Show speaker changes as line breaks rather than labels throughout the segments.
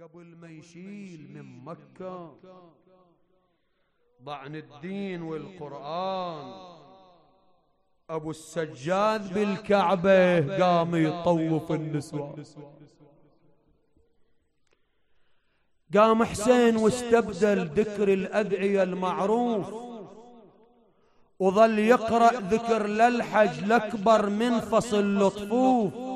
قبل ما يشيل من مكة ضعن الدين والقرآن۔ أبو السجاد بالكعبة قام يطوف النسوة قام حسين واستبدل ذكر الأدعية المعروف۔ وظل يقرأ ذكر للحج الأكبر منفصل لطفوف۔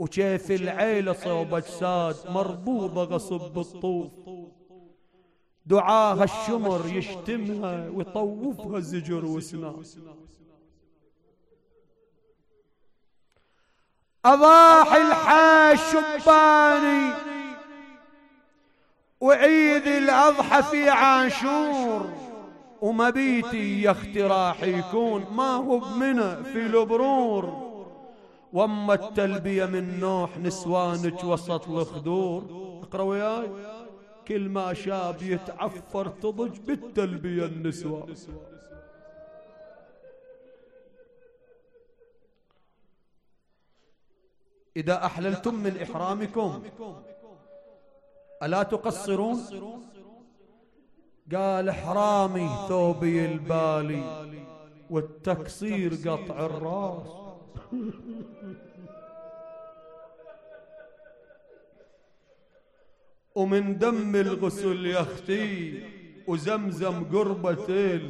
وشايف العيلة صوب أجساد مربوطة غصب بالطوف. دعاها الشمر يشتمها ويطوفها الزجر وسنان أضاحي الحاج شباني وعيد الأضحى في عاشور ومبيتي يا اختراح يكون ما هو بمنى في البرور. واما التلبيه من نوح نسوانك وسط الخدور اقرا وياي كل ما شاب يتعفر تضج بالتلبية النسوة إذا أحللتم من إحرامكم ألا تقصرون؟ قال إحرامي ثوبي البالي والتكسير قطع الراس. ومن دم الغسل يختي وزمزم قربة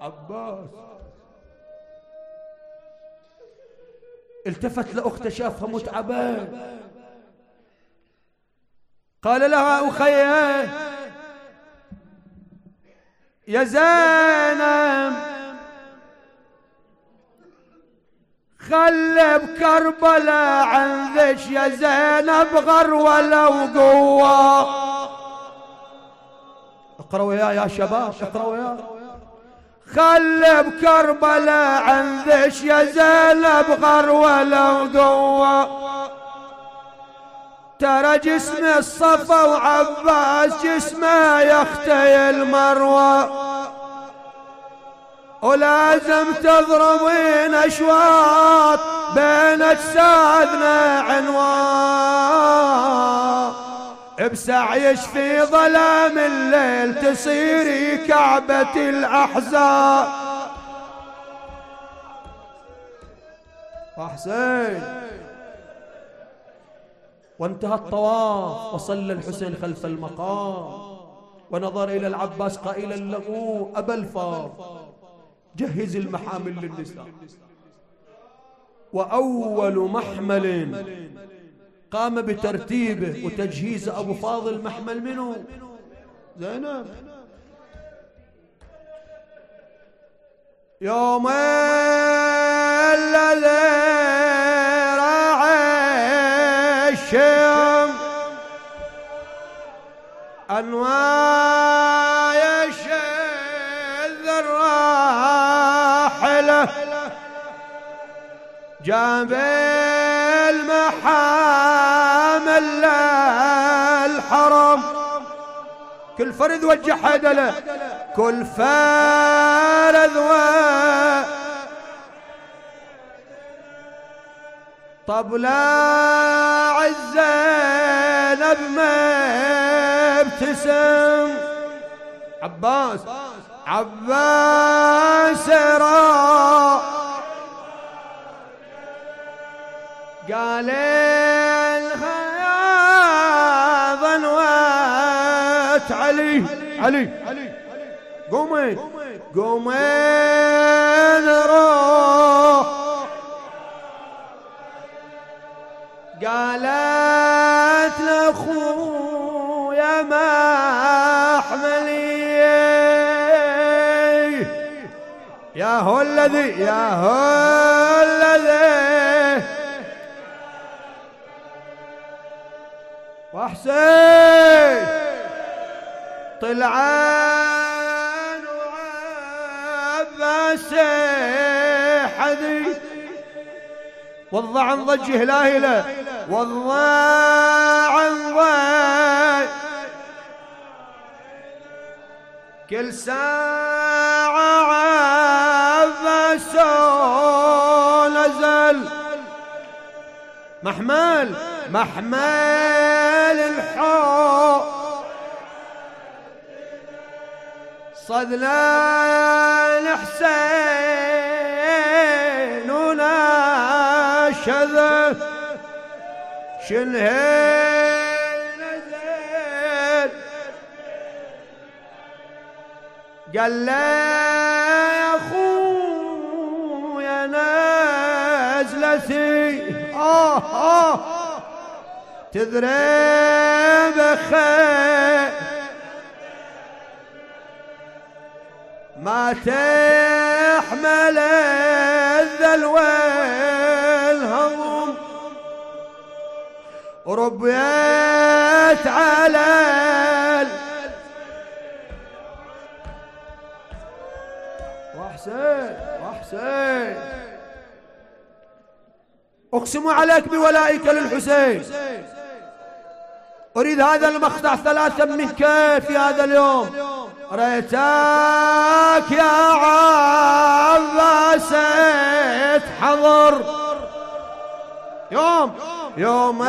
عباس. التفت لأخته شافها متعبة. قال لها أخي يا زينب. خلي بكربلا عن ذش يا زينب غرولة وقوة اقرأوا يا يا شباب اقرأوا يا. خلي بكربلا عن ذش يا زينب غرولة وقوة ترى جسم الصفا وعباس جسمه يختي المروة. ولازم تضربين أشواط بين أجسادنا عنوان. بسعيش في ظلام الليل تصيري كعبة الأحزاب. حسين. وانتهى الطواف وصلى الحسين خلف المقام. ونظر إلى العباس قائلا له أبا الفار. جهز المحامل للنساء. وأول محمل قام بترتيبه وتجهيز أبو فاضل محمل منه. زينب. يوم الليل الشام أنوار جاب المحامل الحرم. كل فرد وجه حدله كل فرد و طبلا عزينب ما ابتسم عباس عباس را قال ليل ظنوات علي. علي. قومي. قومي نروح قالت لأخويا ما أحملي. يا هو الذي يا هو الذي وحسين طلعان وعباس حذي والضعن ضجه لا إله. وضع عن ضجه كل ساعة عباس نزل. محمال محمل الحب صدنا الحسين وناشد شنه نزل قال يا أخويا نازلتي. آه آه. تذري بخير ما تحمل الذل والهضم ربيت على اقسم عليك بولائك للحسين. أريد هذا المقطع ثلاثا منك في هذا اليوم؟ ريتاك يا عباس حضر يوم يوم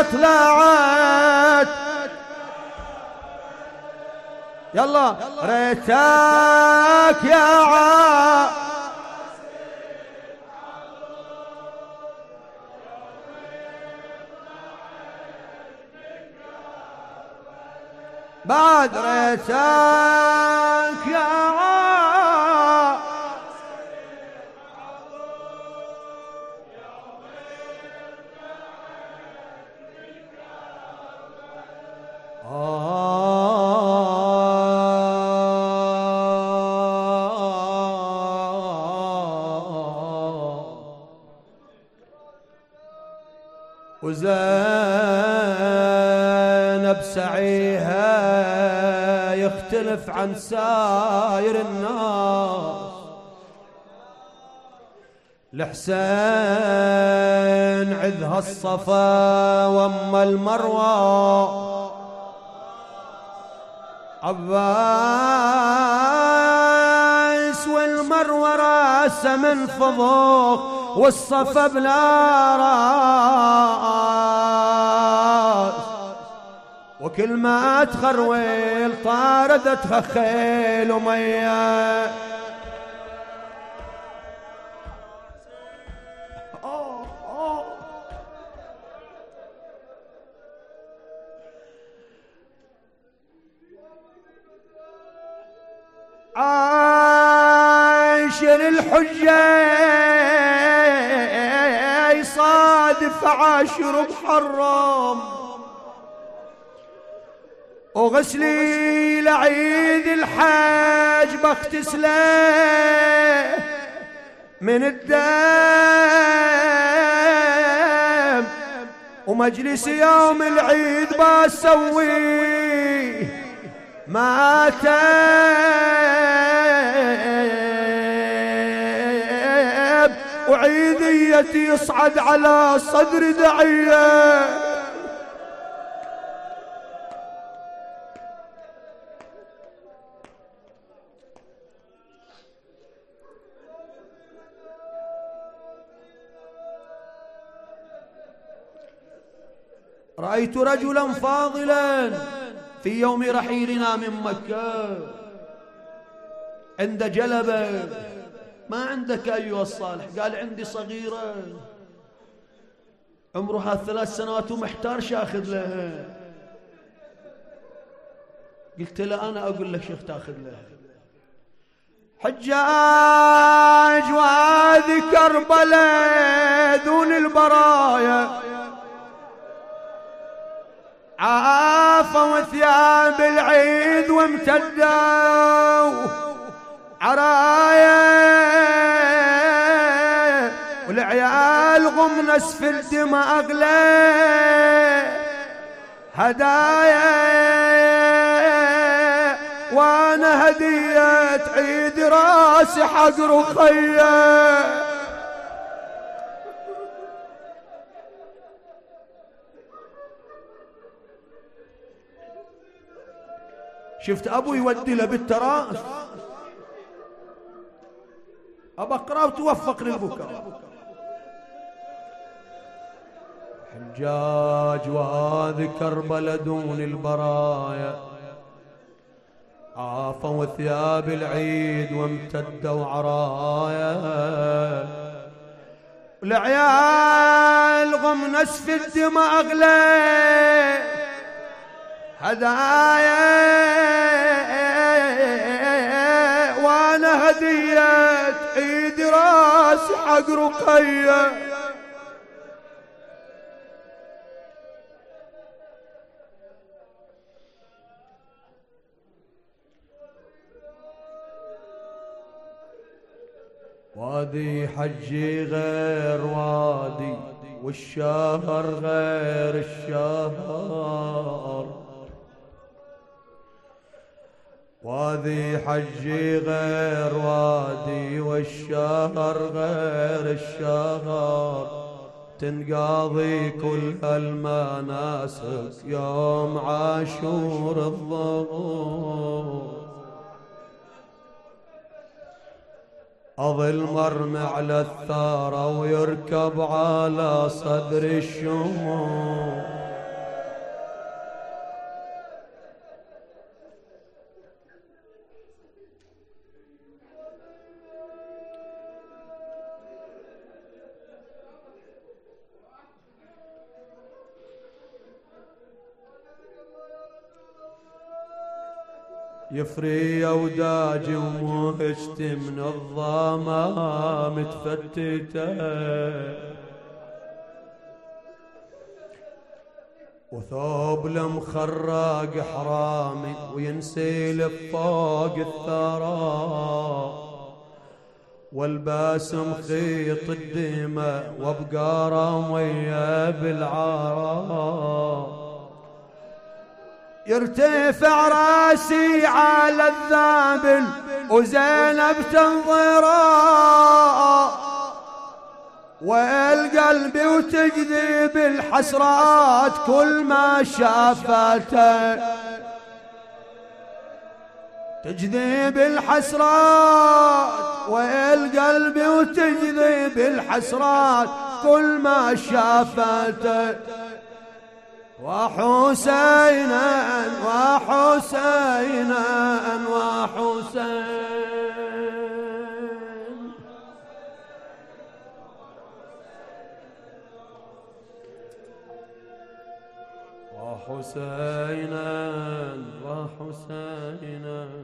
اطلعت. يلا ريتاك يا عباس بعد ريتك يا وزاد بسعيها يختلف عن ساير الناس. الحسين عذها الصفا وأما المروى. عباس والمروى راس من فضوخ والصفا بلا راس. وكل ما تخرويل طاردتها خيل ومية. عاشر الحجة صادف عاشر محرم. وغسلي لعيد الحاج بختسله من الدم ومجلس يوم العيد بسوي ما تاب وعيديتي يصعد على صدر دعية. رأيت رجلا فاضلا في يوم رحيلنا من مكة. عند جلبة. ما عندك أيها الصالح؟ قال عندي صغيرة. عمرها ثلاث سنوات ومحتار شاخذ لها. قلت له أنا أقول لك شيخ تاخذ لها. حجاج وهذه كربلة دون البرايا. عافوا ثياب العيد وامتدوا عرايا. والعيال غم نسف الدماء أغلى. هدايا. وأنا هدية عيد راسي حجر رقيه شفت ابو يودي له بالتراس. أبا اقرا وتوفق للبكاء. حجاج وأذكر بلدون البرايا. عافوا ثياب العيد وامتدوا عرايا. العيال غم نسف الدماء أغلى. هدايا وأنا هدية عيد رأس حق رقية. وادي حجي غير وادي والشهر غير الشهر. وادي حجي غير وادي والشهر غير الشهر. تنقاضي كل المناسك يوم عاشور الظهور. أظل مرمي على الثارة ويركب على صدر الشموع. يفري أوداج ومهجتي من الظامة متفتتة. وثوب المخرق حرامي وينسي فوق الثرى. والباس مخيط الدماء وبقارا ويا بالعرى. يرتفع راسي على الذابل وزينب تنظرا. والقلب وتجذب الحسرات كل ما شافت تجذب الحسرات والقلب وتجذب الحسرات كل ما شافت وحسينا وحسينا وحسين وحسينا وحسينا.